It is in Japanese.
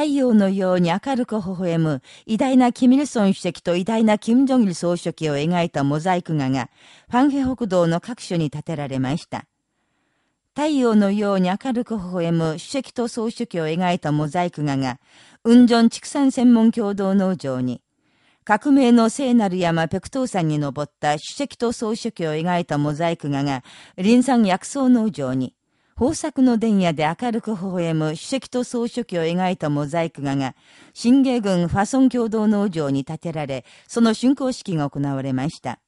太陽のように明るく微笑む偉大なキミルソン主席と偉大なキム・ジョギル総書記を描いたモザイク画が、ファンヘ北道の各所に建てられました。太陽のように明るく微笑む主席と総書記を描いたモザイク画が、雲上畜産専門共同農場に、革命の聖なる山ペクトー山に登った主席と総書記を描いたモザイク画が、林山薬草農場に、豊作の電野で明るく微笑む主席と総書記を描いたモザイク画が、新芸軍ファソン共同農場に建てられ、その竣工式が行われました。